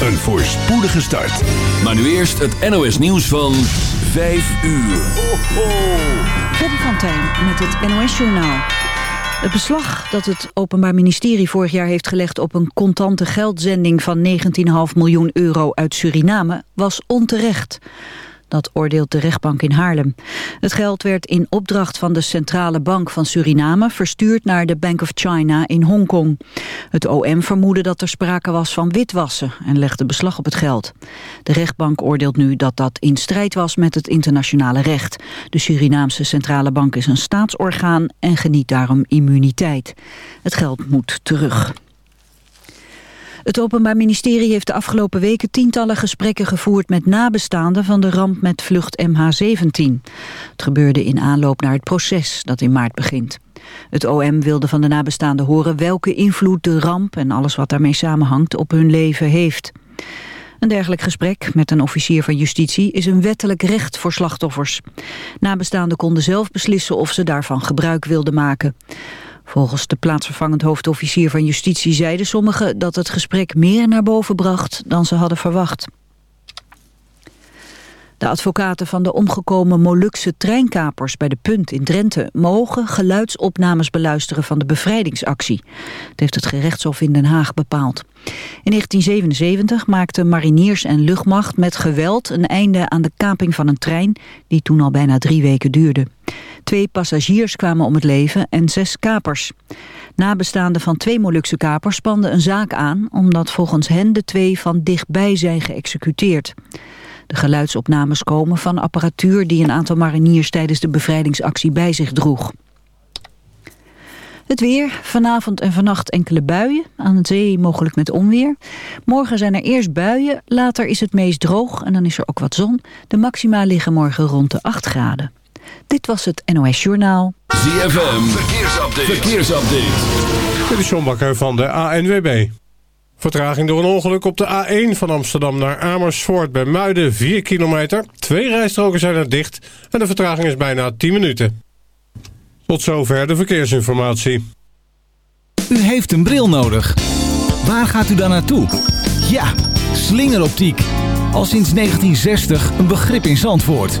een voorspoedige start. Maar nu eerst het NOS nieuws van 5 uur. Freddy van Tijn met het NOS Journaal. Het beslag dat het Openbaar Ministerie vorig jaar heeft gelegd op een contante geldzending van 19,5 miljoen euro uit Suriname was onterecht. Dat oordeelt de rechtbank in Haarlem. Het geld werd in opdracht van de Centrale Bank van Suriname... verstuurd naar de Bank of China in Hongkong. Het OM vermoedde dat er sprake was van witwassen... en legde beslag op het geld. De rechtbank oordeelt nu dat dat in strijd was met het internationale recht. De Surinaamse Centrale Bank is een staatsorgaan... en geniet daarom immuniteit. Het geld moet terug. Het Openbaar Ministerie heeft de afgelopen weken tientallen gesprekken gevoerd met nabestaanden van de ramp met vlucht MH17. Het gebeurde in aanloop naar het proces dat in maart begint. Het OM wilde van de nabestaanden horen welke invloed de ramp en alles wat daarmee samenhangt op hun leven heeft. Een dergelijk gesprek met een officier van justitie is een wettelijk recht voor slachtoffers. Nabestaanden konden zelf beslissen of ze daarvan gebruik wilden maken. Volgens de plaatsvervangend hoofdofficier van justitie zeiden sommigen dat het gesprek meer naar boven bracht dan ze hadden verwacht. De advocaten van de omgekomen Molukse treinkapers bij de Punt in Drenthe mogen geluidsopnames beluisteren van de bevrijdingsactie. Dat heeft het gerechtshof in Den Haag bepaald. In 1977 maakten mariniers en luchtmacht met geweld een einde aan de kaping van een trein die toen al bijna drie weken duurde. Twee passagiers kwamen om het leven en zes kapers. Nabestaanden van twee Molukse kapers spanden een zaak aan... omdat volgens hen de twee van dichtbij zijn geëxecuteerd. De geluidsopnames komen van apparatuur die een aantal mariniers tijdens de bevrijdingsactie bij zich droeg. Het weer, vanavond en vannacht enkele buien, aan de zee mogelijk met onweer. Morgen zijn er eerst buien, later is het meest droog en dan is er ook wat zon. De maxima liggen morgen rond de 8 graden. Dit was het NOS Journaal. ZFM, verkeersupdate. verkeersupdate. Dit is John Bakker van de ANWB. Vertraging door een ongeluk op de A1 van Amsterdam naar Amersfoort bij Muiden 4 kilometer. Twee rijstroken zijn er dicht en de vertraging is bijna 10 minuten. Tot zover de verkeersinformatie. U heeft een bril nodig. Waar gaat u dan naartoe? Ja, slingeroptiek. Al sinds 1960 een begrip in Zandvoort.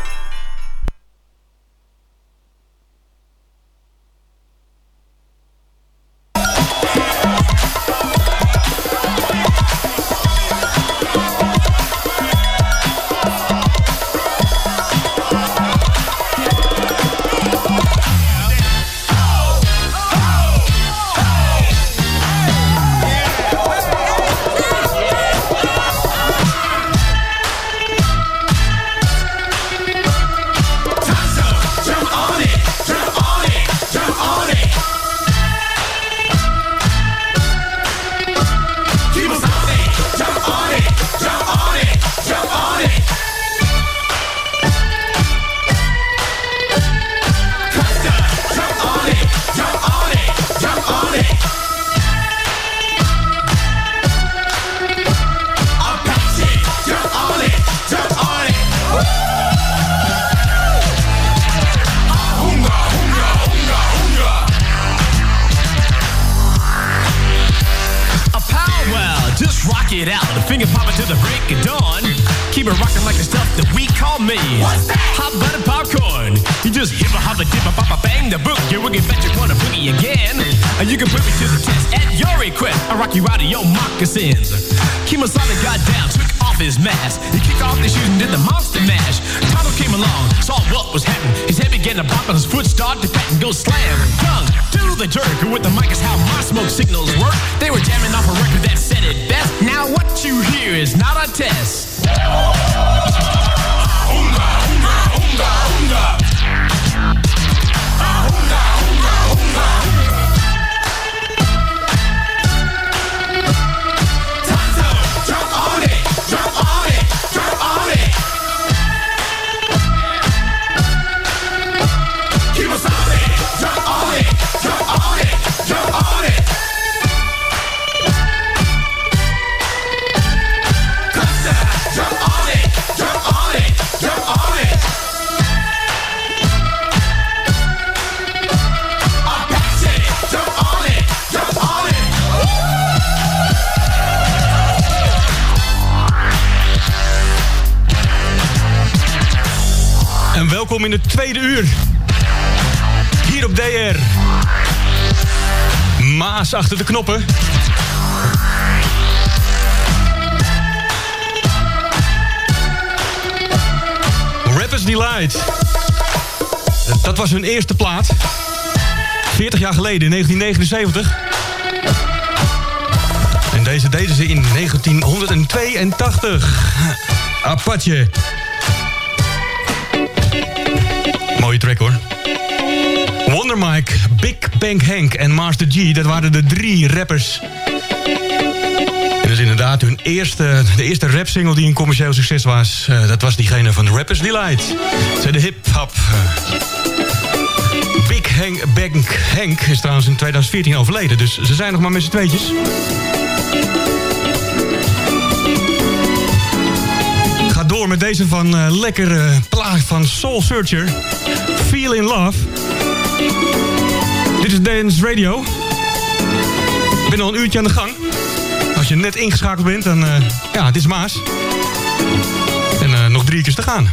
it out. Finger popping to the break of dawn. Keep it rocking like the stuff that we call me. What's that? Hot butter popcorn. You just hip a hop a dip a pop a bang the book. You will get bet you wanna boogie again. And you can put me to the test at your request. I rock you out of your moccasins. Kemosabe got down, took off his mask. He kicked off his shoes and did the monster mash. Tonto came along, saw what was happening. His head began to pop and his foot started to crack and go slam. Tongue do the jerk. With the mic is how my smoke signals work. They were jamming off a record that said it best. Now what you hear is not a test. En in het tweede uur. Hier op DR. Maas achter de knoppen. Rappers Delight. Dat was hun eerste plaat. 40 jaar geleden, in 1979. En deze deden ze in 1982. Apache. Mooie track hoor. Wonder Mike, Big Bang Hank en Master G, dat waren de drie rappers. En dat is inderdaad hun eerste, de eerste rap single die een commercieel succes was. Eh, dat was diegene van Rappers Delight. Ze de hip-hop. Big Hank, Bang Hank is trouwens in 2014 overleden, dus ze zijn nog maar met z'n tweetjes. Ga door met deze van eh, lekkere plaat van Soul Searcher. Feel in Love. Dit is Dance Radio. Ik ben al een uurtje aan de gang. Als je net ingeschakeld bent, dan... eh, ja, het is Maas. En eh, nog drie keer te gaan.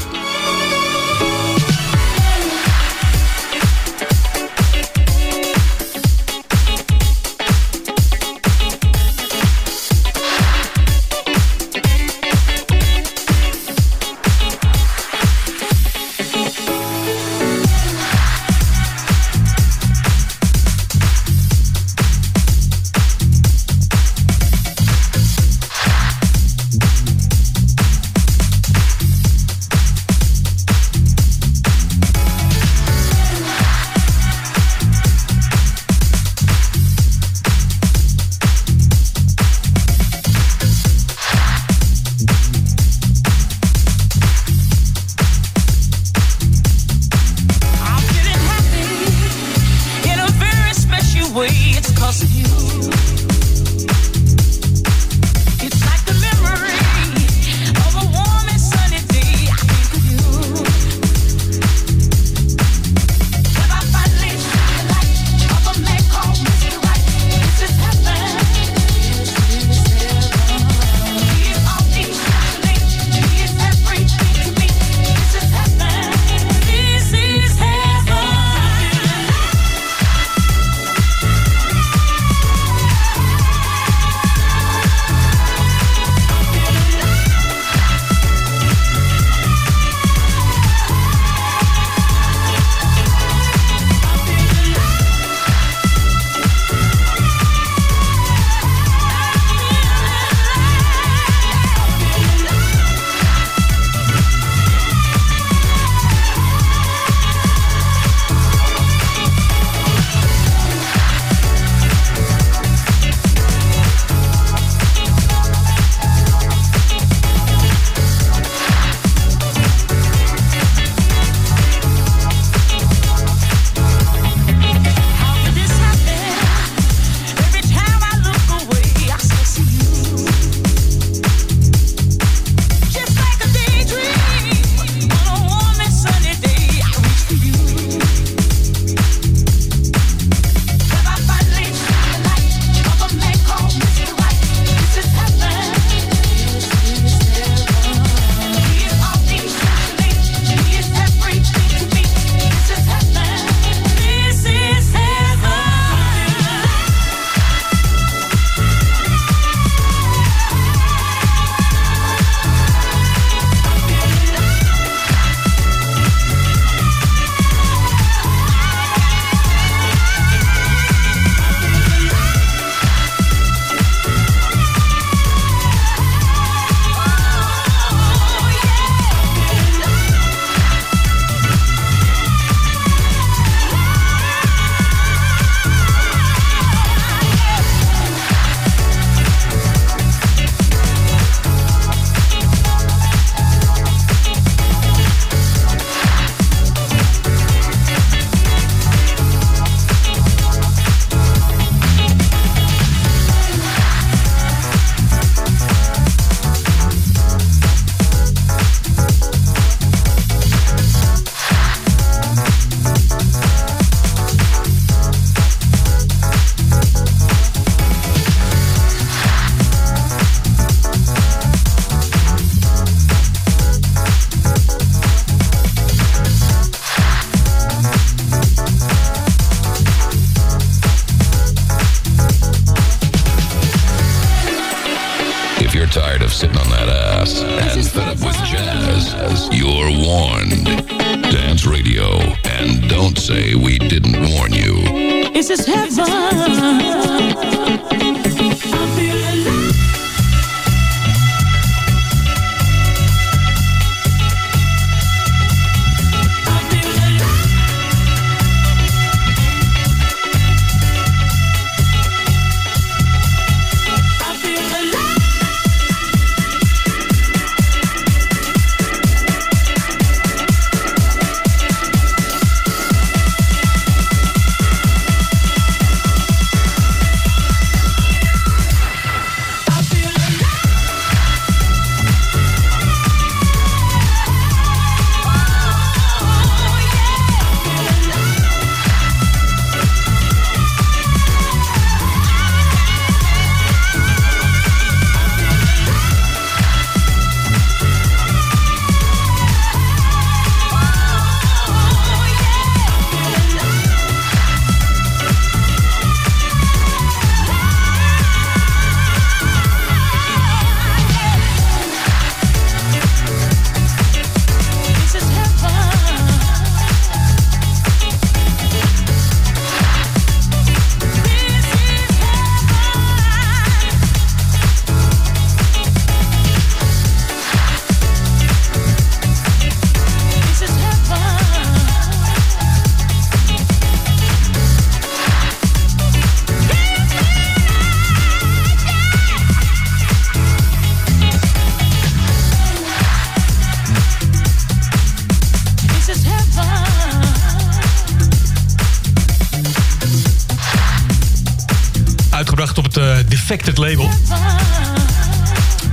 Label.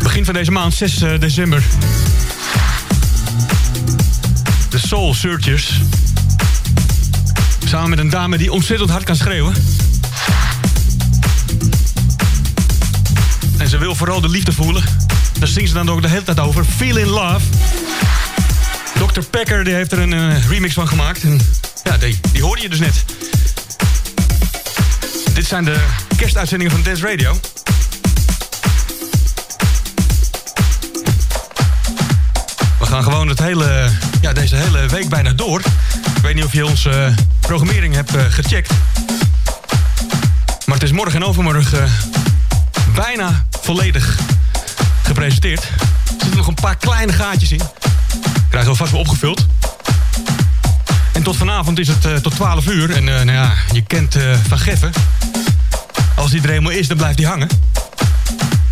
Begin van deze maand, 6 eh, december. De Soul Searchers. Samen met een dame die ontzettend hard kan schreeuwen. En ze wil vooral de liefde voelen. Daar zingt ze dan ook de hele tijd over. Feel in Love. Dr. Packer die heeft er een uh, remix van gemaakt. En ja, die, die hoorde je dus net. Dit zijn de kerstuitzendingen van Dance Radio. Het hele, ja, deze hele week bijna door. Ik weet niet of je onze uh, programmering hebt uh, gecheckt. Maar het is morgen en overmorgen uh, bijna volledig gepresenteerd. Er zitten nog een paar kleine gaatjes in. Krijgen we vast wel opgevuld. En tot vanavond is het tot 12 uur. En nou ja, je kent Van Geffen. Als hij er eenmaal is, dan blijft hij hangen.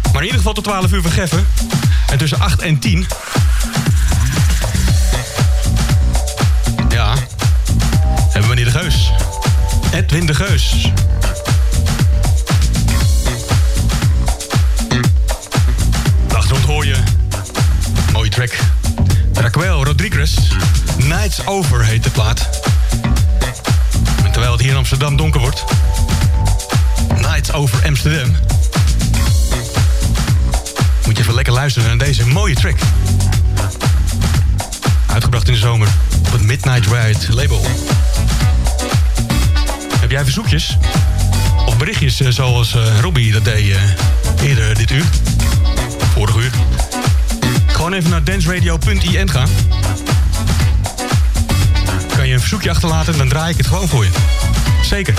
Maar in ieder geval tot 12 uur vergeffen. En tussen 8 en 10... hebben we meneer De Geus. Edwin De Geus. Achtergrond hoor je. Mooie track. Raquel Rodriguez. Nights Over heet de plaat. En terwijl het hier in Amsterdam donker wordt over Amsterdam. Moet je even lekker luisteren naar deze mooie track. Uitgebracht in de zomer op het Midnight Ride label. Jij verzoekjes? Of berichtjes eh, zoals uh, Robbie dat deed uh, eerder dit uur? Vorig uur. Gewoon even naar danceradio.in gaan. Kan je een verzoekje achterlaten en dan draai ik het gewoon voor je. Zeker.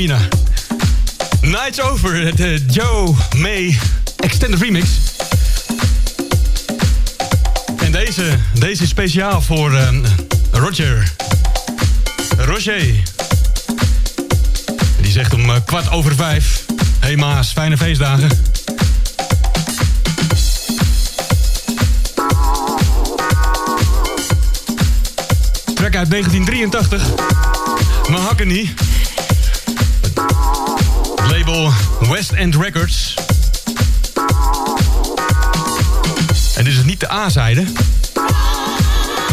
Nights Over, het uh, Joe May Extended Remix. En deze, deze is speciaal voor uh, Roger. Roger. Die zegt om uh, kwart over vijf. Hey Maas, fijne feestdagen. Track uit 1983. Mahogany. West End Records. En dit is niet de A-zijde.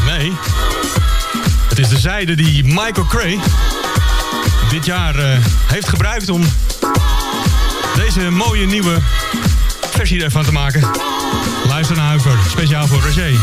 Nee. Het is de zijde die Michael Cray dit jaar uh, heeft gebruikt om deze mooie nieuwe versie ervan te maken. Luister naar Huiver, speciaal voor Roger.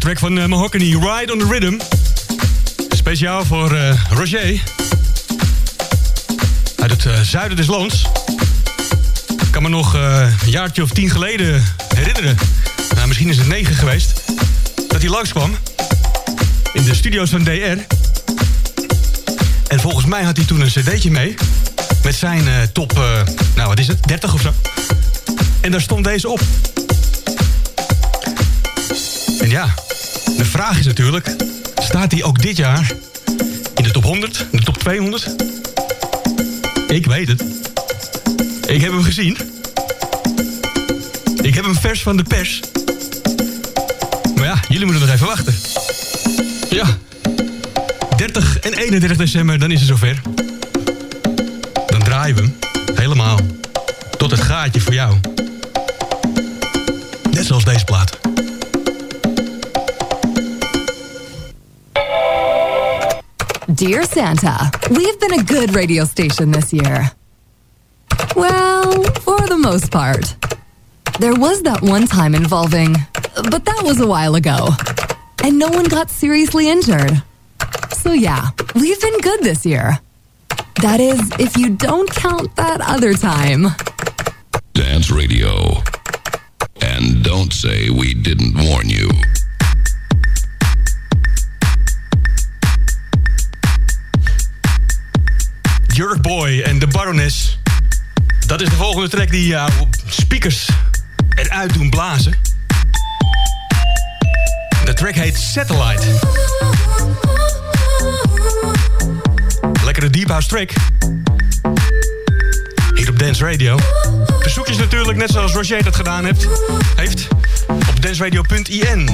Van uh, Mahogany, Ride on the Rhythm. Speciaal voor uh, Roger. Uit het uh, zuiden des lands. Ik kan me nog een jaartje of tien geleden herinneren. Nou, misschien is het negen geweest. Dat hij langskwam. In de studio's van DR. En volgens mij had hij toen een cd'tje mee. Met zijn top, nou wat is het, 30 of zo. En daar stond deze op. En ja, de vraag is natuurlijk... staat hij ook dit jaar in de top 100, in de top 200? Ik weet het. Ik heb hem gezien. Ik heb hem vers van de pers. Maar ja, jullie moeten nog even wachten. Ja. 30 en 31 december, dan is het zover. Dan draaien we hem Dear Santa, we've been a good radio station this year. Well, for the most part. There was that one time involving, but that was a while ago. And no one got seriously injured. So yeah, we've been good this year. That is, if you don't count that other time. Dance Radio. And don't say we didn't warn you. Boy en de Baroness. Dat is de volgende track die jouw speakers eruit doen blazen. De track heet Satellite. Lekkere deep house track. Hier op Dance Radio. Verzoekjes natuurlijk, net zoals Roger dat gedaan heeft, heeft op danceradio.in.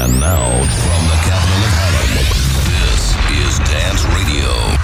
And now, from the capital of Holland, this is Dance Radio.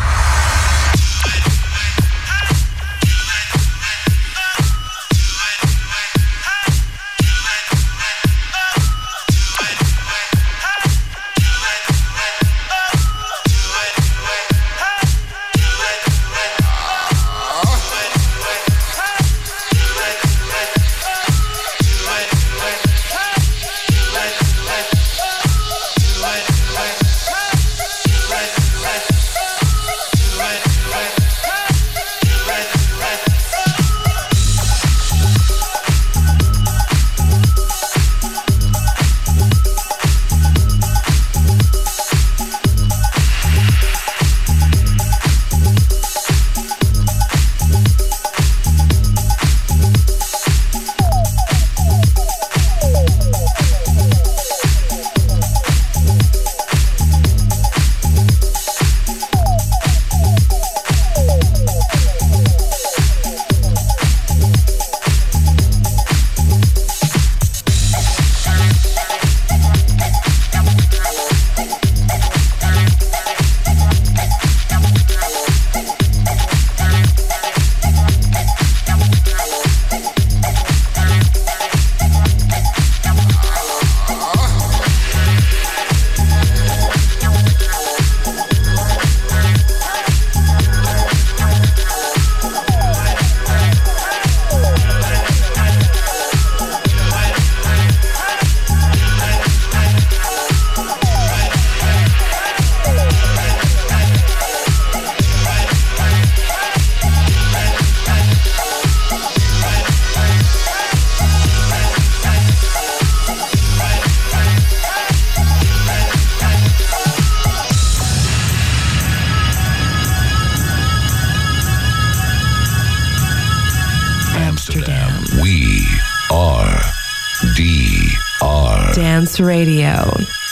Radio.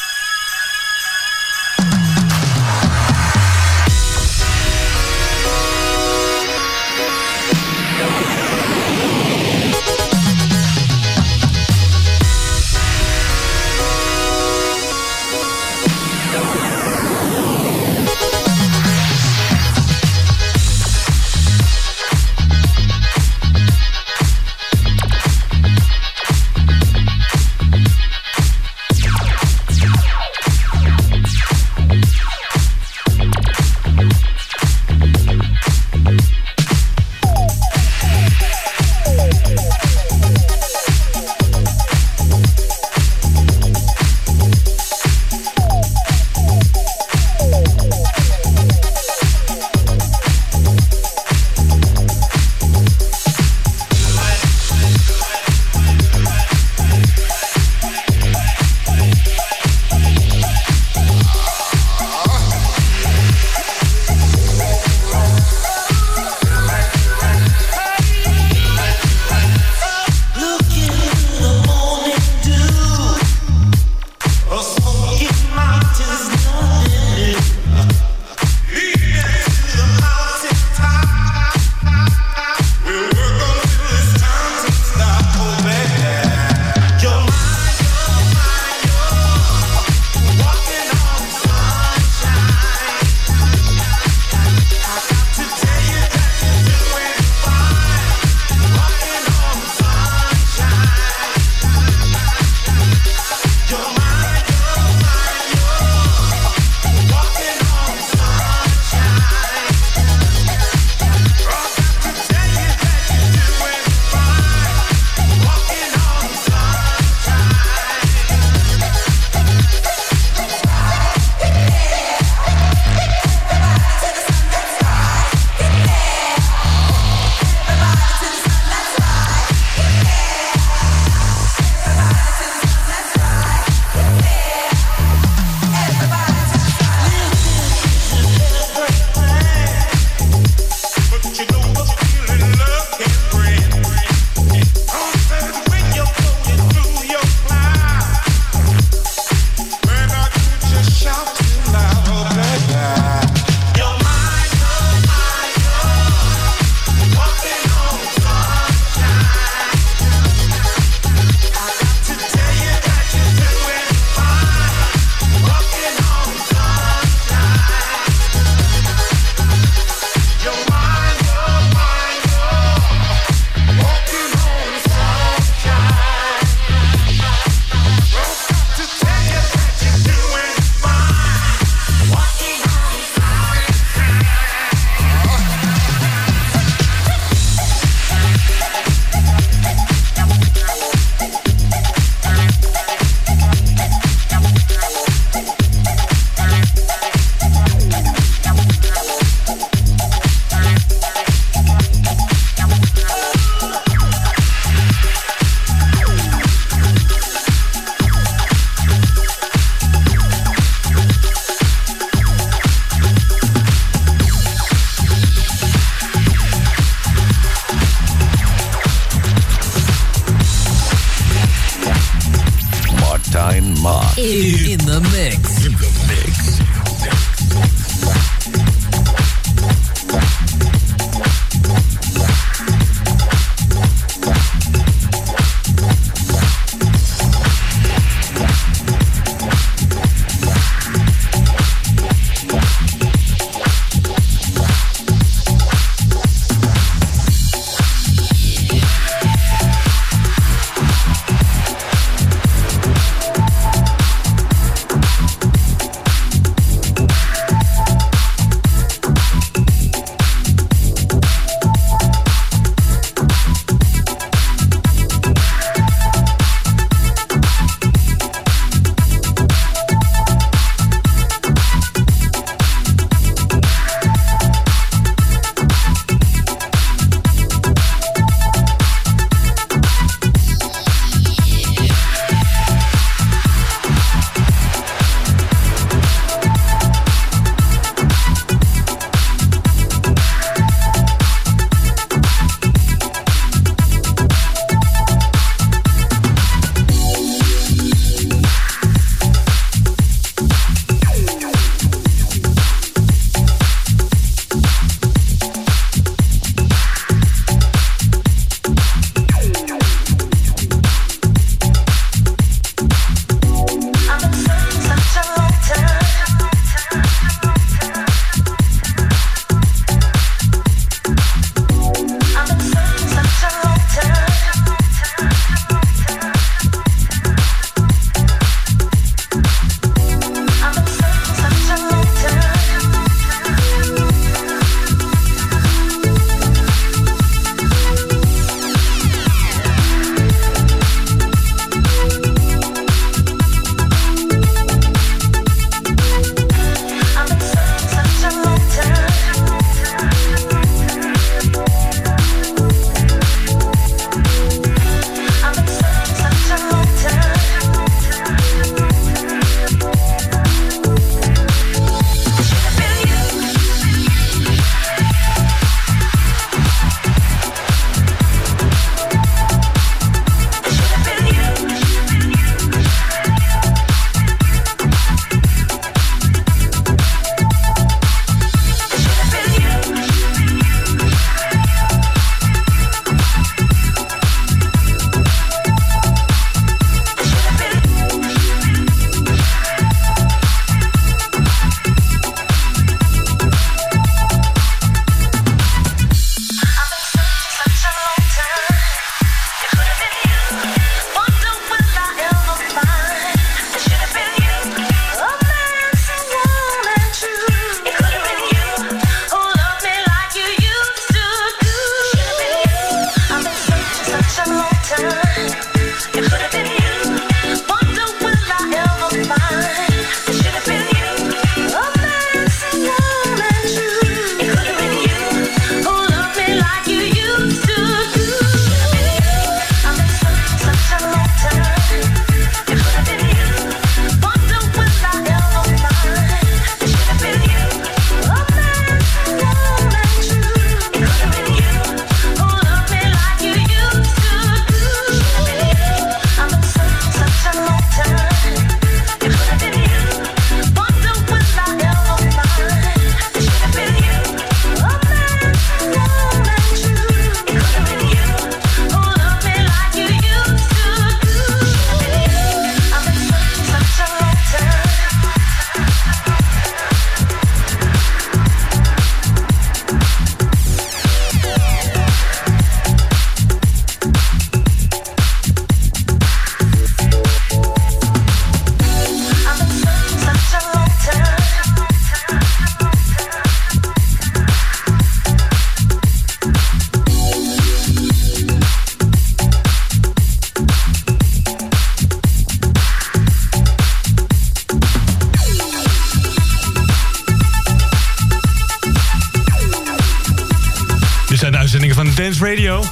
Radio.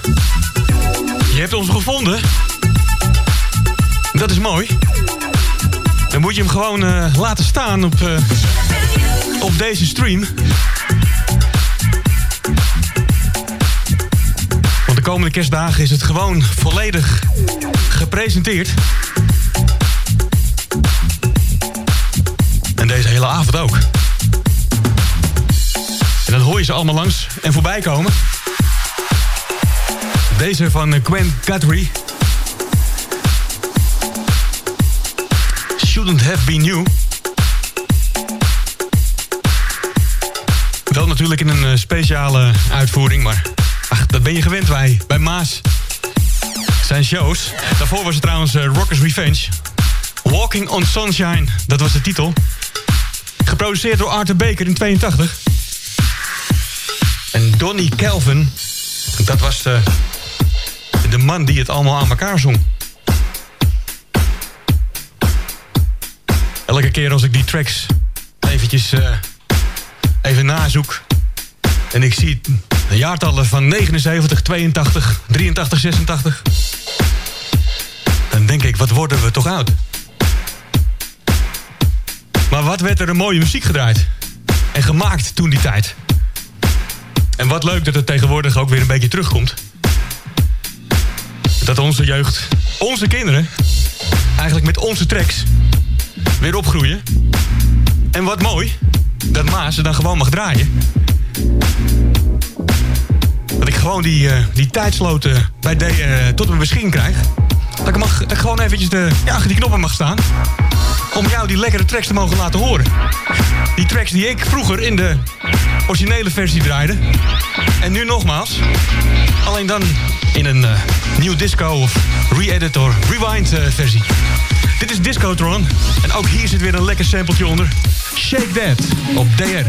Je hebt ons gevonden. Dat is mooi. Dan moet je hem gewoon uh, laten staan op, uh, op deze stream. Want de komende kerstdagen is het gewoon volledig gepresenteerd. En deze hele avond ook. En dan hoor je ze allemaal langs en voorbij komen. Deze van Gwen Guthrie. Shouldn't Have Been You. Wel natuurlijk in een eh, speciale uitvoering, maar ach, dat ben je gewend wij, bij Maas. Zijn shows. Daarvoor was het trouwens uh, Rockers Revenge. Walking on Sunshine, dat was de titel. Geproduceerd door Arthur Baker in 82. En Donny Kelvin, dat was de, de man die het allemaal aan elkaar zong. Elke keer als ik die tracks eventjes uh, even nazoek... en ik zie jaartallen van 79, 82, 83, 86... dan denk ik, wat worden we toch oud. Maar wat werd er een mooie muziek gedraaid? En gemaakt toen die tijd? En wat leuk dat het tegenwoordig ook weer een beetje terugkomt. Dat onze jeugd, onze kinderen... eigenlijk met onze tracks weer opgroeien. En wat mooi, dat Maas ze dan gewoon mag draaien. Dat ik gewoon die, uh, die tijdsloten bij de, uh, tot mijn beschikking krijg. Dat ik, mag, dat gewoon eventjes de, ja, die knoppen mag staan. Om jou die lekkere tracks te mogen laten horen. Die tracks die ik vroeger in de originele versie draaide. En nu nogmaals. Alleen dan in een uh, nieuw disco of re-edit of rewind versie. Dit is Discotron. En ook hier zit weer een lekker sampletje onder. Shake That op DR.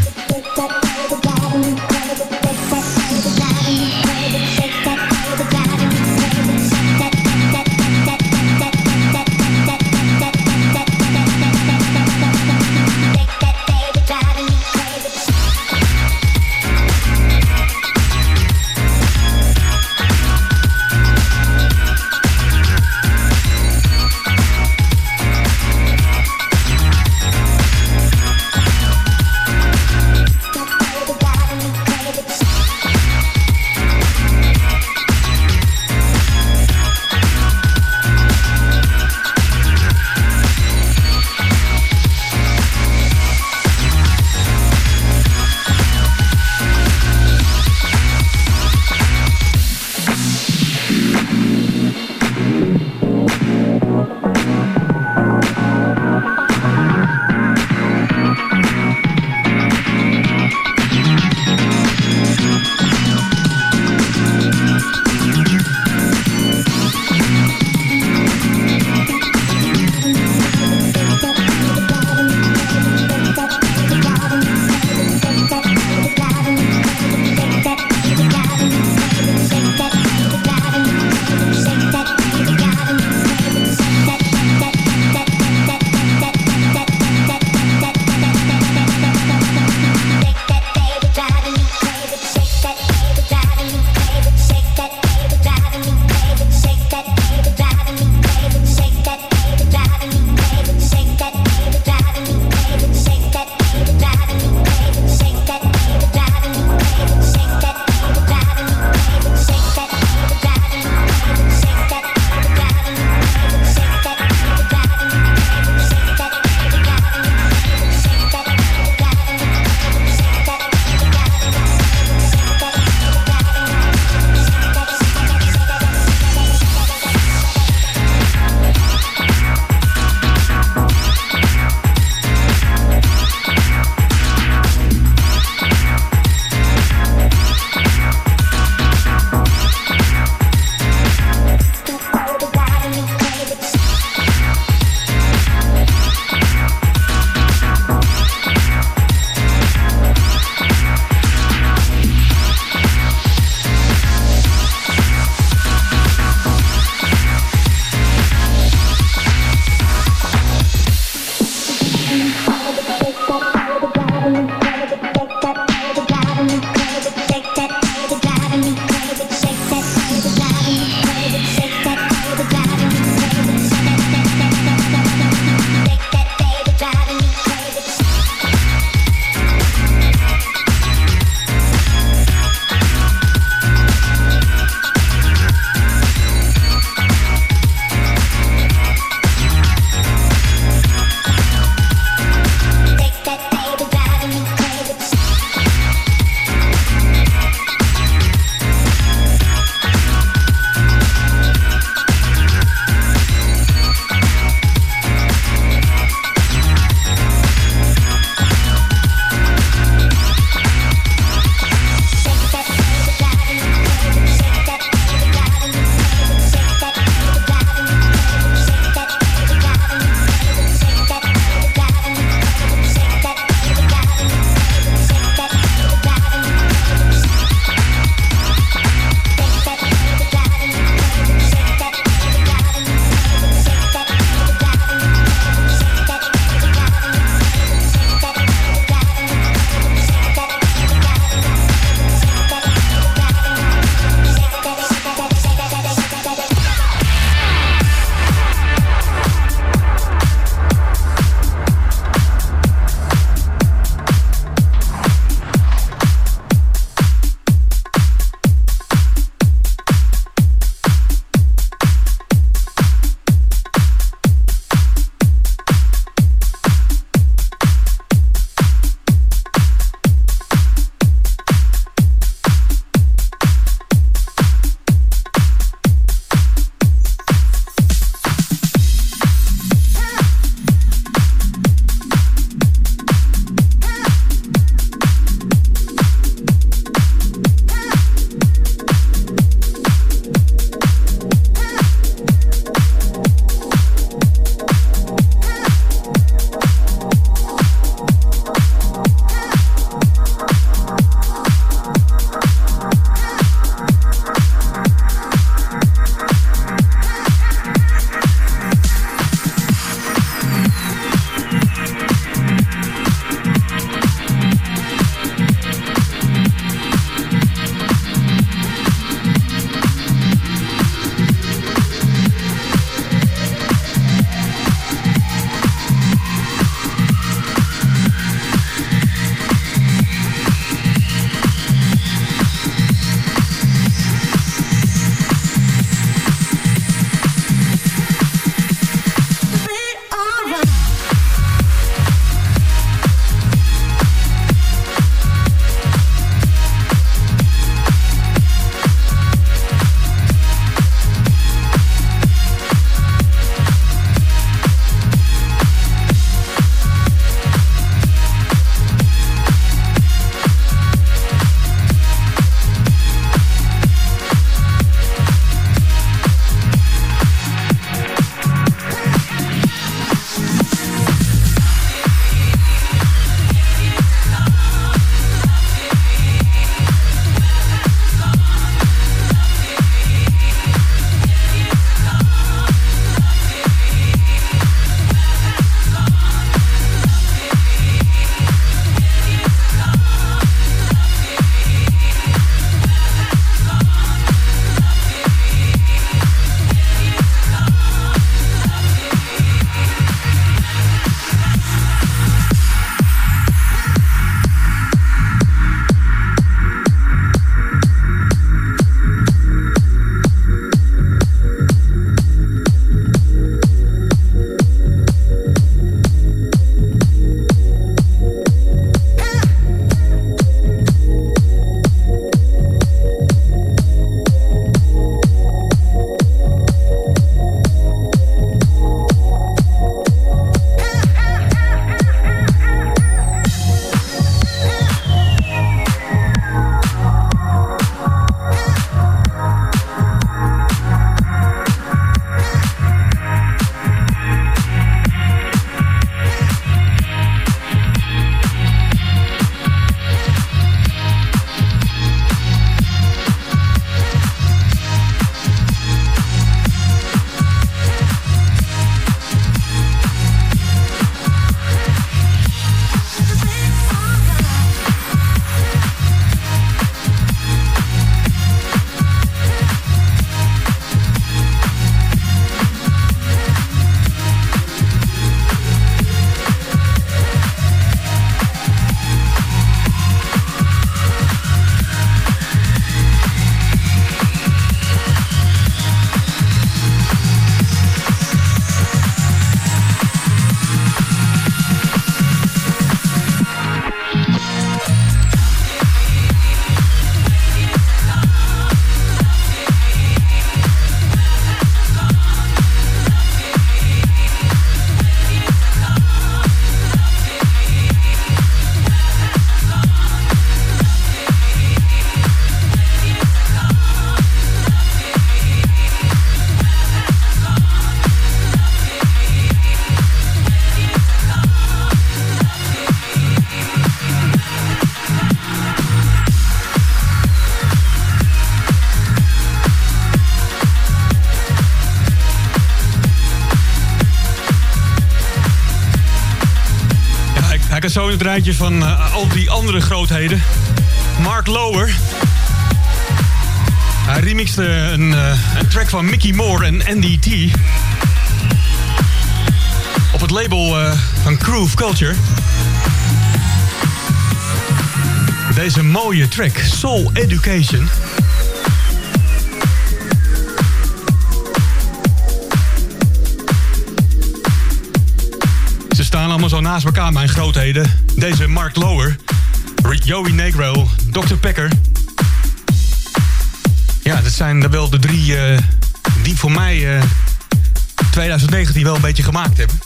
zo in het rijtje van eh, al die andere grootheden. Mark Lower. Hij remixte een, eh, een track van Mickey Moore en NDT. Op het label eh, van Groove Culture. Deze mooie track, Soul Education. Staan allemaal zo naast elkaar, mijn grootheden. Deze Mark Lower, Joey Negro, Dr. Pecker. Ja, dat zijn wel de drie eh, die voor mij eh 2019 wel een beetje gemaakt hebben.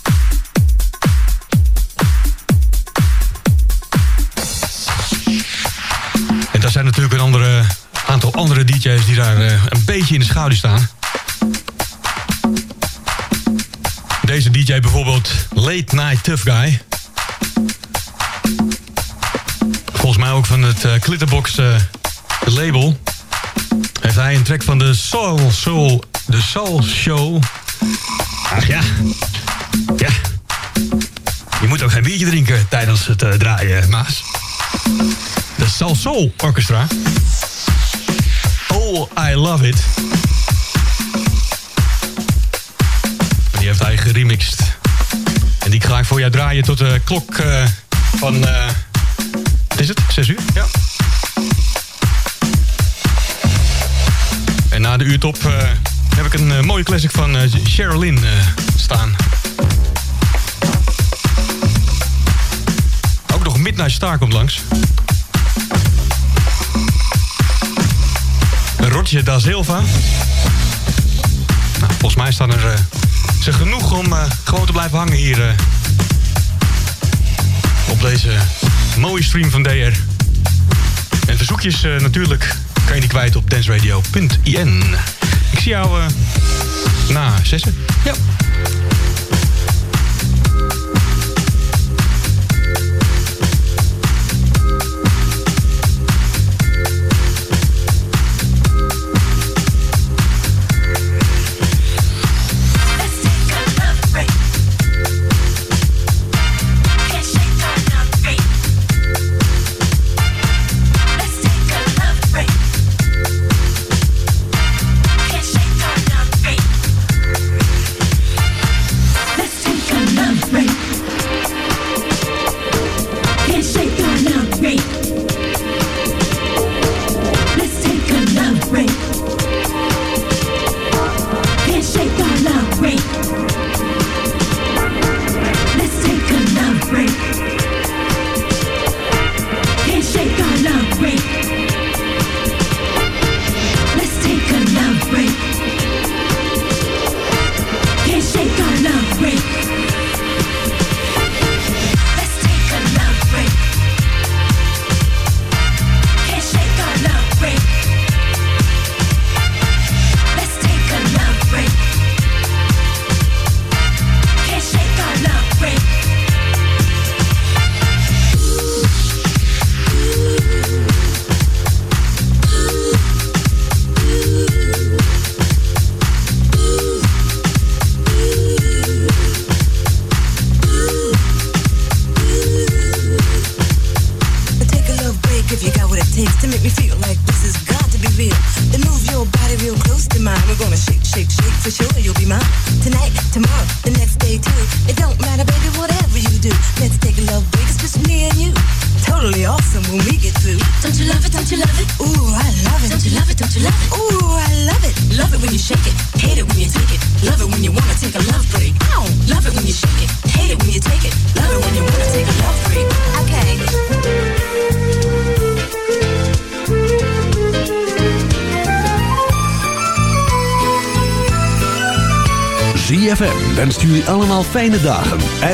En daar zijn natuurlijk een andere, aantal andere DJ's die daar eh, een beetje in de schaduw staan. DJ bijvoorbeeld, Late Night Tough Guy. Volgens mij ook van het eh, Glitterbox eh, label. Heeft hij een track van de Soul Soul, de Soul Show. Ach ja, ja. Je moet ook geen biertje drinken tijdens het eh, draaien, Maas. De Soul Soul Orchestra. Oh, I love it. Die heeft hij geremixed. En die ga ik voor jou draaien tot de klok eh, van... eh, wat is het? 6 uur? Ja. En na de uurtop eh, heb ik een mooie classic van Sherilyn staan. Ook nog Midnight Star komt langs. Roger da Silva. Nou, volgens mij staan er ze genoeg om eh, gewoon te blijven hangen hier eh, op deze mooie stream van DR. En verzoekjes eh, natuurlijk kan je die kwijt op danceradio.in. Ik zie jou na zessen. Ja. Fijne dagen en